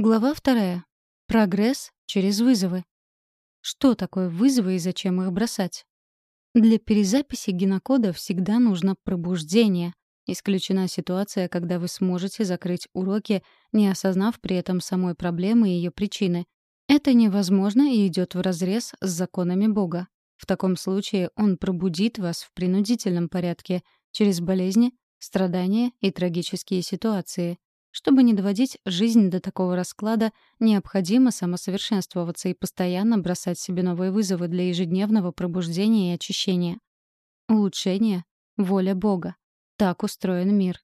Глава вторая. Прогресс через вызовы. Что такое вызовы и зачем их бросать? Для перезаписи генокода всегда нужно пробуждение. Исключена ситуация, когда вы сможете закрыть уроки, не осознав при этом самой проблемы и ее причины. Это невозможно и идет вразрез с законами Бога. В таком случае он пробудит вас в принудительном порядке через болезни, страдания и трагические ситуации. Чтобы не доводить жизнь до такого расклада, необходимо самосовершенствоваться и постоянно бросать себе новые вызовы для ежедневного пробуждения и очищения. Улучшение — воля Бога. Так устроен мир.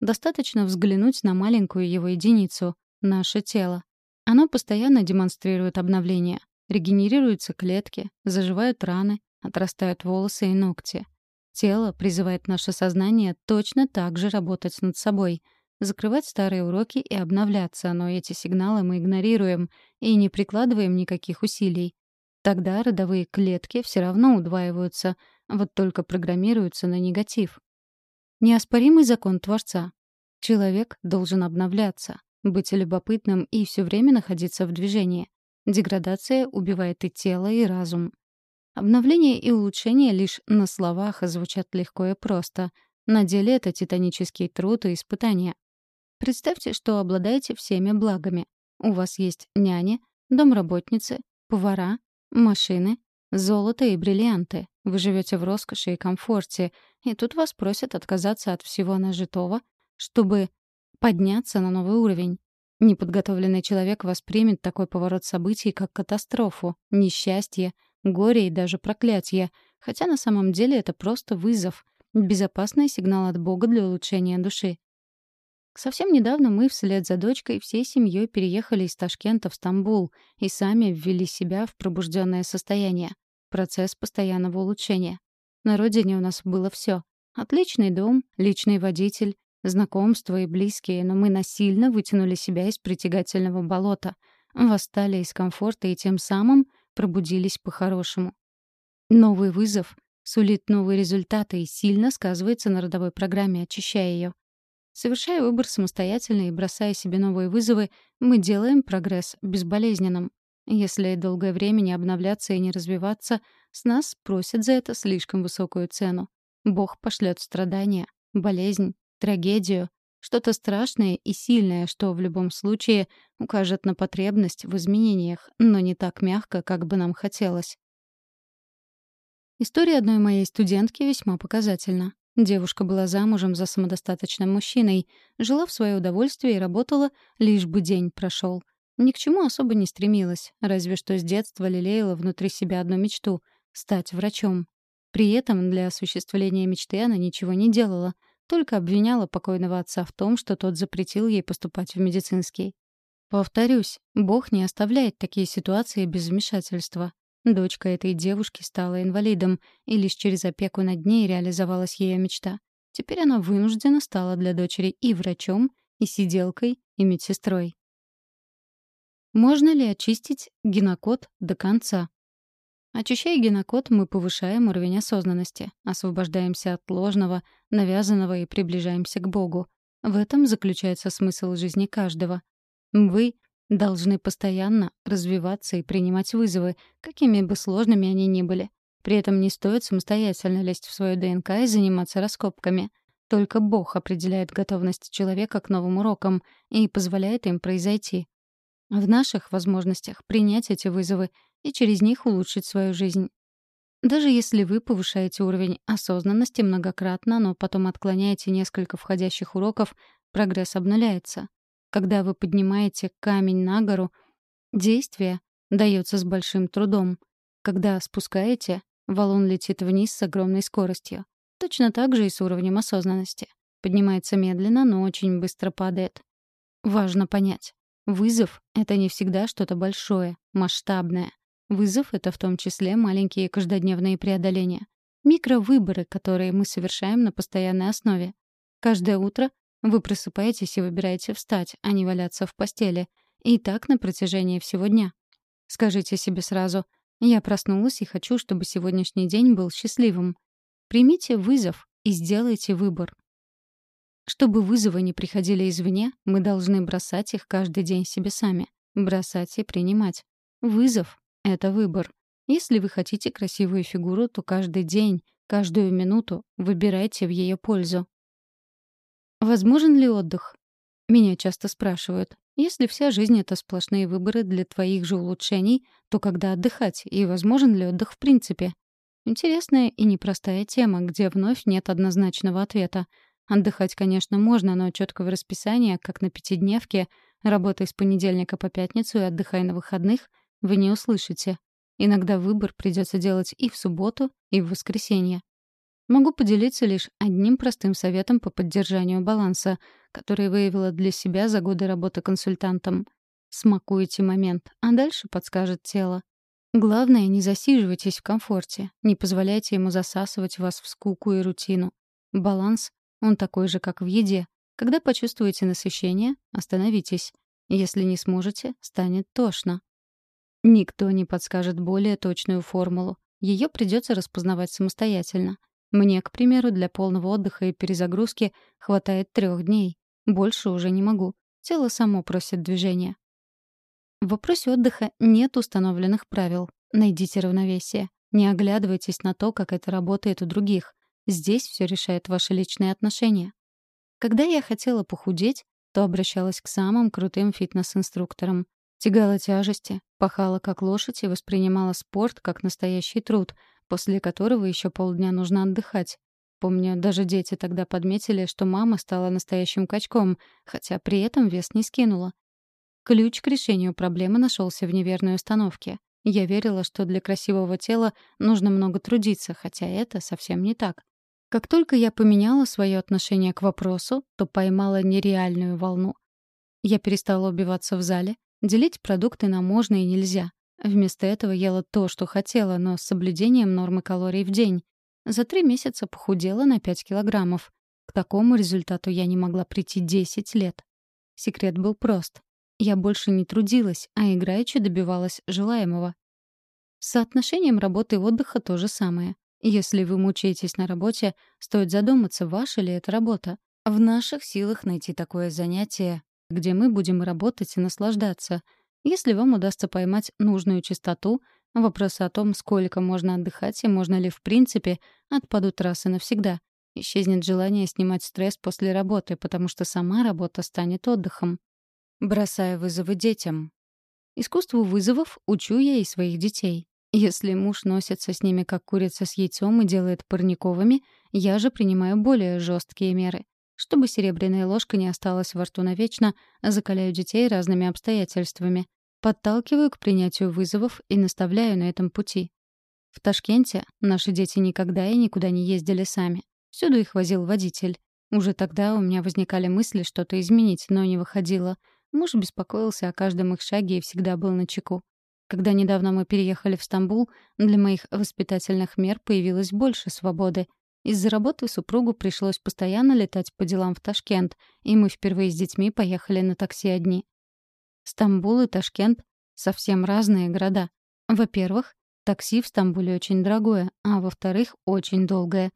Достаточно взглянуть на маленькую его единицу — наше тело. Оно постоянно демонстрирует обновление. Регенерируются клетки, заживают раны, отрастают волосы и ногти. Тело призывает наше сознание точно так же работать над собой — закрывать старые уроки и обновляться, но эти сигналы мы игнорируем и не прикладываем никаких усилий. Тогда родовые клетки все равно удваиваются, вот только программируются на негатив. Неоспоримый закон Творца. Человек должен обновляться, быть любопытным и все время находиться в движении. Деградация убивает и тело, и разум. Обновление и улучшение лишь на словах звучат легко и просто. На деле это титанический труд и испытания. Представьте, что обладаете всеми благами. У вас есть няни, домработницы, повара, машины, золото и бриллианты. Вы живете в роскоши и комфорте, и тут вас просят отказаться от всего нажитого, чтобы подняться на новый уровень. Неподготовленный человек воспримет такой поворот событий как катастрофу, несчастье, горе и даже проклятие, хотя на самом деле это просто вызов, безопасный сигнал от Бога для улучшения души. Совсем недавно мы вслед за дочкой всей семьей переехали из Ташкента в Стамбул и сами ввели себя в пробужденное состояние. Процесс постоянного улучшения. На родине у нас было все: Отличный дом, личный водитель, знакомства и близкие, но мы насильно вытянули себя из притягательного болота, восстали из комфорта и тем самым пробудились по-хорошему. Новый вызов сулит новые результаты и сильно сказывается на родовой программе, очищая ее. Совершая выбор самостоятельно и бросая себе новые вызовы, мы делаем прогресс безболезненным. Если долгое время не обновляться и не развиваться, с нас просят за это слишком высокую цену. Бог пошлет страдания, болезнь, трагедию, что-то страшное и сильное, что в любом случае укажет на потребность в изменениях, но не так мягко, как бы нам хотелось. История одной моей студентки весьма показательна. Девушка была замужем за самодостаточным мужчиной, жила в свое удовольствие и работала, лишь бы день прошел. Ни к чему особо не стремилась, разве что с детства лелеяла внутри себя одну мечту — стать врачом. При этом для осуществления мечты она ничего не делала, только обвиняла покойного отца в том, что тот запретил ей поступать в медицинский. Повторюсь, Бог не оставляет такие ситуации без вмешательства. Дочка этой девушки стала инвалидом, и лишь через опеку над ней реализовалась ее мечта. Теперь она вынуждена стала для дочери и врачом, и сиделкой, и медсестрой. Можно ли очистить генокод до конца? Очищая генокод, мы повышаем уровень осознанности, освобождаемся от ложного, навязанного и приближаемся к Богу. В этом заключается смысл жизни каждого. Вы должны постоянно развиваться и принимать вызовы, какими бы сложными они ни были. При этом не стоит самостоятельно лезть в свою ДНК и заниматься раскопками. Только Бог определяет готовность человека к новым урокам и позволяет им произойти. В наших возможностях принять эти вызовы и через них улучшить свою жизнь. Даже если вы повышаете уровень осознанности многократно, но потом отклоняете несколько входящих уроков, прогресс обнуляется. Когда вы поднимаете камень на гору, действие дается с большим трудом. Когда спускаете, валун летит вниз с огромной скоростью. Точно так же и с уровнем осознанности. Поднимается медленно, но очень быстро падает. Важно понять. Вызов — это не всегда что-то большое, масштабное. Вызов — это в том числе маленькие каждодневные преодоления. Микровыборы, которые мы совершаем на постоянной основе. Каждое утро вы просыпаетесь и выбираете встать, а не валяться в постели. И так на протяжении всего дня. Скажите себе сразу «Я проснулась и хочу, чтобы сегодняшний день был счастливым». Примите вызов и сделайте выбор. Чтобы вызовы не приходили извне, мы должны бросать их каждый день себе сами. Бросать и принимать. Вызов — это выбор. Если вы хотите красивую фигуру, то каждый день, каждую минуту выбирайте в ее пользу. Возможен ли отдых? Меня часто спрашивают. Если вся жизнь — это сплошные выборы для твоих же улучшений, то когда отдыхать, и возможен ли отдых в принципе? Интересная и непростая тема, где вновь нет однозначного ответа. Отдыхать, конечно, можно, но четкого расписания, как на пятидневке, работай с понедельника по пятницу и отдыхай на выходных, вы не услышите. Иногда выбор придется делать и в субботу, и в воскресенье. Могу поделиться лишь одним простым советом по поддержанию баланса, который выявила для себя за годы работы консультантом. Смакуйте момент, а дальше подскажет тело. Главное, не засиживайтесь в комфорте, не позволяйте ему засасывать вас в скуку и рутину. Баланс, он такой же, как в еде. Когда почувствуете насыщение, остановитесь. Если не сможете, станет тошно. Никто не подскажет более точную формулу. Ее придется распознавать самостоятельно. Мне, к примеру, для полного отдыха и перезагрузки хватает трех дней. Больше уже не могу. Тело само просит движения. В вопросе отдыха нет установленных правил. Найдите равновесие. Не оглядывайтесь на то, как это работает у других. Здесь все решает ваши личные отношения. Когда я хотела похудеть, то обращалась к самым крутым фитнес-инструкторам. Тягала тяжести, пахала как лошадь и воспринимала спорт как настоящий труд, после которого еще полдня нужно отдыхать. Помню, даже дети тогда подметили, что мама стала настоящим качком, хотя при этом вес не скинула. Ключ к решению проблемы нашелся в неверной установке. Я верила, что для красивого тела нужно много трудиться, хотя это совсем не так. Как только я поменяла свое отношение к вопросу, то поймала нереальную волну. Я перестала убиваться в зале, делить продукты на можно и нельзя, Вместо этого ела то, что хотела, но с соблюдением нормы калорий в день. За три месяца похудела на 5 килограммов. К такому результату я не могла прийти 10 лет. Секрет был прост. Я больше не трудилась, а играючи добивалась желаемого. С соотношением работы и отдыха то же самое. Если вы мучаетесь на работе, стоит задуматься, ваша ли это работа. В наших силах найти такое занятие, где мы будем работать и наслаждаться — если вам удастся поймать нужную частоту, вопросы о том, сколько можно отдыхать и можно ли в принципе, отпадут раз и навсегда. Исчезнет желание снимать стресс после работы, потому что сама работа станет отдыхом. Бросая вызовы детям. Искусству вызовов учу я и своих детей. Если муж носится с ними как курица с яйцом и делает парниковыми, я же принимаю более жесткие меры. Чтобы серебряная ложка не осталась во рту навечно, закаляю детей разными обстоятельствами. Подталкиваю к принятию вызовов и наставляю на этом пути. В Ташкенте наши дети никогда и никуда не ездили сами. Всюду их возил водитель. Уже тогда у меня возникали мысли что-то изменить, но не выходило. Муж беспокоился о каждом их шаге и всегда был на чеку. Когда недавно мы переехали в Стамбул, для моих воспитательных мер появилось больше свободы. Из-за работы супругу пришлось постоянно летать по делам в Ташкент, и мы впервые с детьми поехали на такси одни. Стамбул и Ташкент — совсем разные города. Во-первых, такси в Стамбуле очень дорогое, а во-вторых, очень долгое.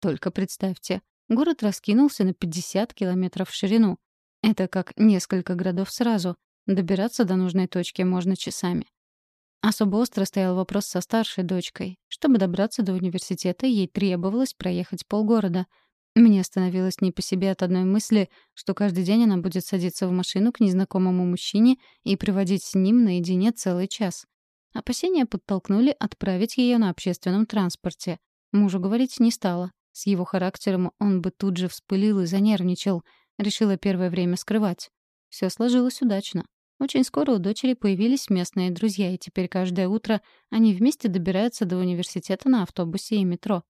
Только представьте, город раскинулся на 50 километров в ширину. Это как несколько городов сразу. Добираться до нужной точки можно часами. Особо остро стоял вопрос со старшей дочкой. Чтобы добраться до университета, ей требовалось проехать полгорода — мне становилось не по себе от одной мысли, что каждый день она будет садиться в машину к незнакомому мужчине и приводить с ним наедине целый час. Опасения подтолкнули отправить ее на общественном транспорте. Мужу говорить не стала. С его характером он бы тут же вспылил и занервничал. Решила первое время скрывать. Все сложилось удачно. Очень скоро у дочери появились местные друзья, и теперь каждое утро они вместе добираются до университета на автобусе и метро.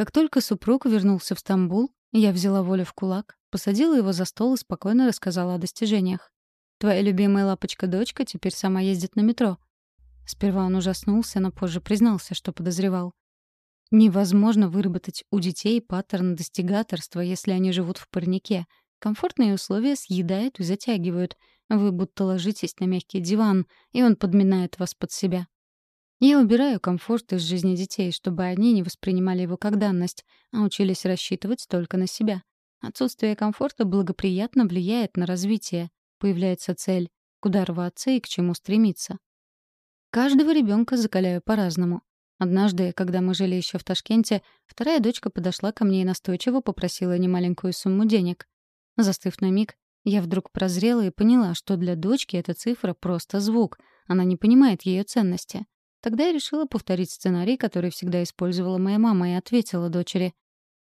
Как только супруг вернулся в Стамбул, я взяла волю в кулак, посадила его за стол и спокойно рассказала о достижениях. «Твоя любимая лапочка-дочка теперь сама ездит на метро». Сперва он ужаснулся, но позже признался, что подозревал. Невозможно выработать у детей паттерн достигаторства, если они живут в парнике. Комфортные условия съедают и затягивают. Вы будто ложитесь на мягкий диван, и он подминает вас под себя. Я убираю комфорт из жизни детей, чтобы они не воспринимали его как данность, а учились рассчитывать только на себя. Отсутствие комфорта благоприятно влияет на развитие. Появляется цель, куда рваться и к чему стремиться. Каждого ребенка закаляю по-разному. Однажды, когда мы жили еще в Ташкенте, вторая дочка подошла ко мне и настойчиво попросила немаленькую сумму денег. Застыв на миг, я вдруг прозрела и поняла, что для дочки эта цифра просто звук, она не понимает ее ценности. Тогда я решила повторить сценарий, который всегда использовала моя мама, и ответила дочери.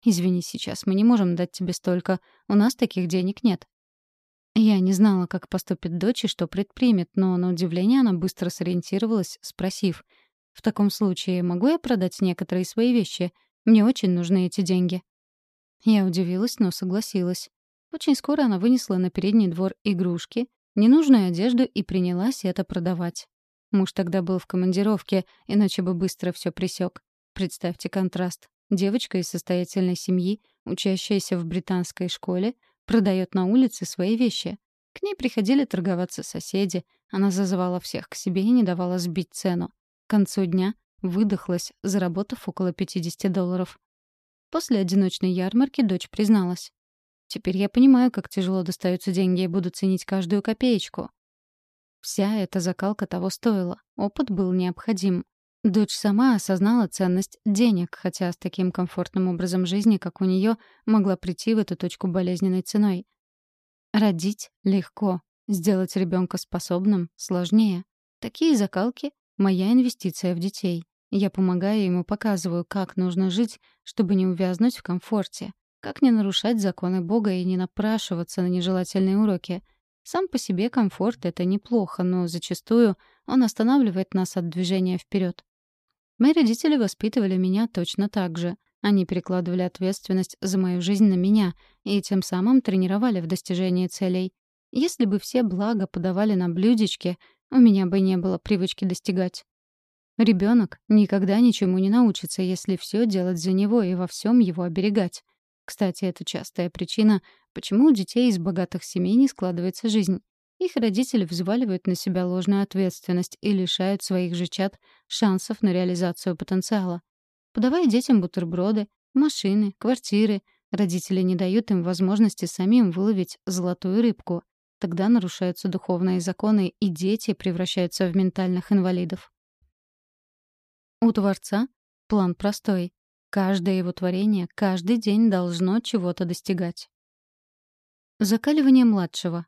«Извини, сейчас мы не можем дать тебе столько. У нас таких денег нет». Я не знала, как поступит дочь и что предпримет, но на удивление она быстро сориентировалась, спросив. «В таком случае могу я продать некоторые свои вещи? Мне очень нужны эти деньги». Я удивилась, но согласилась. Очень скоро она вынесла на передний двор игрушки, ненужную одежду и принялась это продавать. Муж тогда был в командировке, иначе бы быстро все присек. Представьте контраст. Девочка из состоятельной семьи, учащаяся в британской школе, продает на улице свои вещи. К ней приходили торговаться соседи, она зазывала всех к себе и не давала сбить цену. К концу дня выдохлась, заработав около 50 долларов. После одиночной ярмарки дочь призналась. Теперь я понимаю, как тяжело достаются деньги и буду ценить каждую копеечку. Вся эта закалка того стоила. Опыт был необходим. Дочь сама осознала ценность денег, хотя с таким комфортным образом жизни, как у нее, могла прийти в эту точку болезненной ценой. Родить легко. Сделать ребенка способным сложнее. Такие закалки — моя инвестиция в детей. Я помогаю ему, показываю, как нужно жить, чтобы не увязнуть в комфорте. Как не нарушать законы Бога и не напрашиваться на нежелательные уроки? Сам по себе комфорт — это неплохо, но зачастую он останавливает нас от движения вперед. Мои родители воспитывали меня точно так же. Они перекладывали ответственность за мою жизнь на меня и тем самым тренировали в достижении целей. Если бы все блага подавали на блюдечке, у меня бы не было привычки достигать. Ребенок никогда ничему не научится, если все делать за него и во всем его оберегать. Кстати, это частая причина, почему у детей из богатых семей не складывается жизнь. Их родители взваливают на себя ложную ответственность и лишают своих же чад шансов на реализацию потенциала. Подавая детям бутерброды, машины, квартиры, родители не дают им возможности самим выловить золотую рыбку. Тогда нарушаются духовные законы, и дети превращаются в ментальных инвалидов. У Творца план простой Каждое его творение каждый день должно чего-то достигать. Закаливание младшего.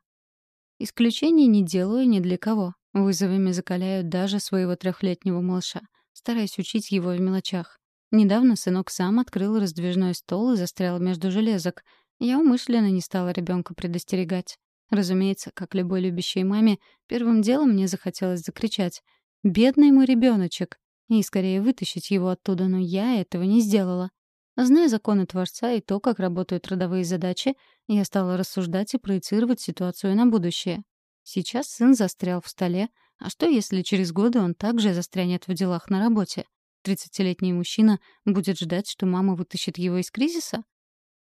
Исключений не делаю ни для кого. Вызовами закаляют даже своего трехлетнего малыша, стараясь учить его в мелочах. Недавно сынок сам открыл раздвижной стол и застрял между железок. Я умышленно не стала ребенка предостерегать. Разумеется, как любой любящей маме, первым делом мне захотелось закричать «Бедный мой ребеночек! И скорее вытащить его оттуда, но я этого не сделала. Зная законы Творца и то, как работают родовые задачи, я стала рассуждать и проецировать ситуацию на будущее. Сейчас сын застрял в столе, а что, если через годы он также застрянет в делах на работе? Тридцатилетний мужчина будет ждать, что мама вытащит его из кризиса?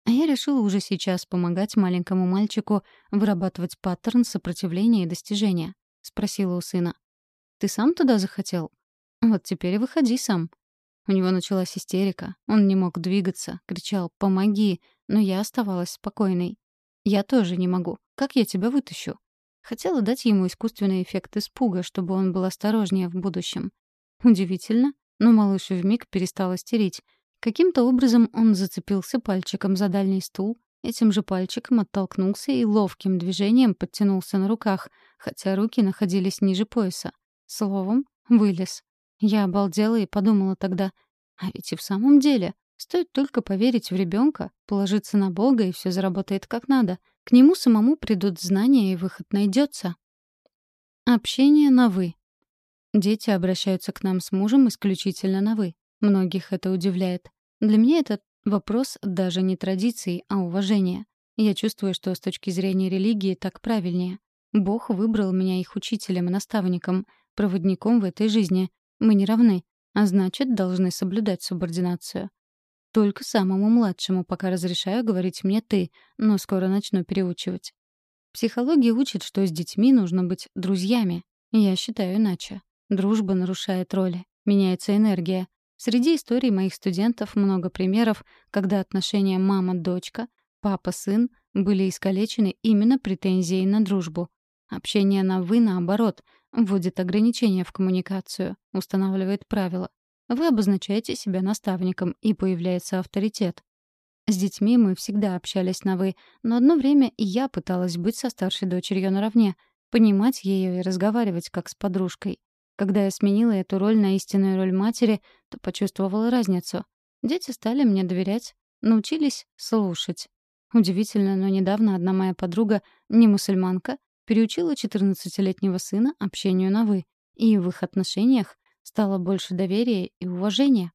А я решила уже сейчас помогать маленькому мальчику вырабатывать паттерн сопротивления и достижения. Спросила у сына. «Ты сам туда захотел?» Вот теперь и выходи сам. У него началась истерика. Он не мог двигаться, кричал «помоги», но я оставалась спокойной. «Я тоже не могу. Как я тебя вытащу?» Хотела дать ему искусственный эффект испуга, чтобы он был осторожнее в будущем. Удивительно, но малыш вмиг перестал истерить. Каким-то образом он зацепился пальчиком за дальний стул, этим же пальчиком оттолкнулся и ловким движением подтянулся на руках, хотя руки находились ниже пояса. Словом, вылез. Я обалдела и подумала тогда, а ведь и в самом деле, стоит только поверить в ребенка, положиться на Бога, и все заработает как надо. К нему самому придут знания, и выход найдется. Общение на «вы». Дети обращаются к нам с мужем исключительно на «вы». Многих это удивляет. Для меня этот вопрос даже не традиции, а уважения. Я чувствую, что с точки зрения религии так правильнее. Бог выбрал меня их учителем и наставником, проводником в этой жизни, мы не равны, а значит, должны соблюдать субординацию. Только самому младшему пока разрешаю говорить мне «ты», но скоро начну переучивать. Психология учит, что с детьми нужно быть друзьями. Я считаю иначе. Дружба нарушает роли, меняется энергия. Среди историй моих студентов много примеров, когда отношения мама-дочка папа-сын были искалечены именно претензией на дружбу. Общение на «вы» наоборот, вводит ограничения в коммуникацию, устанавливает правила. Вы обозначаете себя наставником, и появляется авторитет. С детьми мы всегда общались на «вы», но одно время и я пыталась быть со старшей дочерью наравне, понимать ее и разговаривать как с подружкой. Когда я сменила эту роль на истинную роль матери, то почувствовала разницу. Дети стали мне доверять, научились слушать. Удивительно, но недавно одна моя подруга, не мусульманка, переучила 14-летнего сына общению на «вы», и в их отношениях стало больше доверия и уважения.